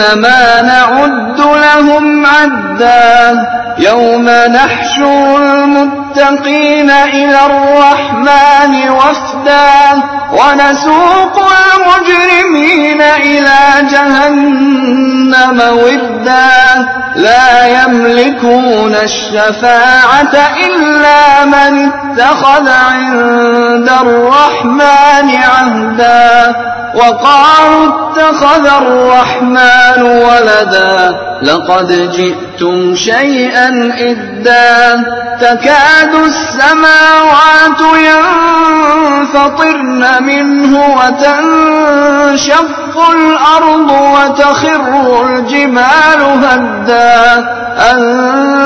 إنما نعد لهم عدا يوم نحشر المتقين إلى الرحمن وفدا ونسوق المجرمين إلى جهنم وردا لا يملكون الشفاعة إلا من اتخذ عند الرحمن عهدا وقالوا اتخذ الرحمن ولدا لقد جئتم شيئا إدا تكاد السماوات ينفطرن منه وتنشق الأرض وتخر الجبال هدا أن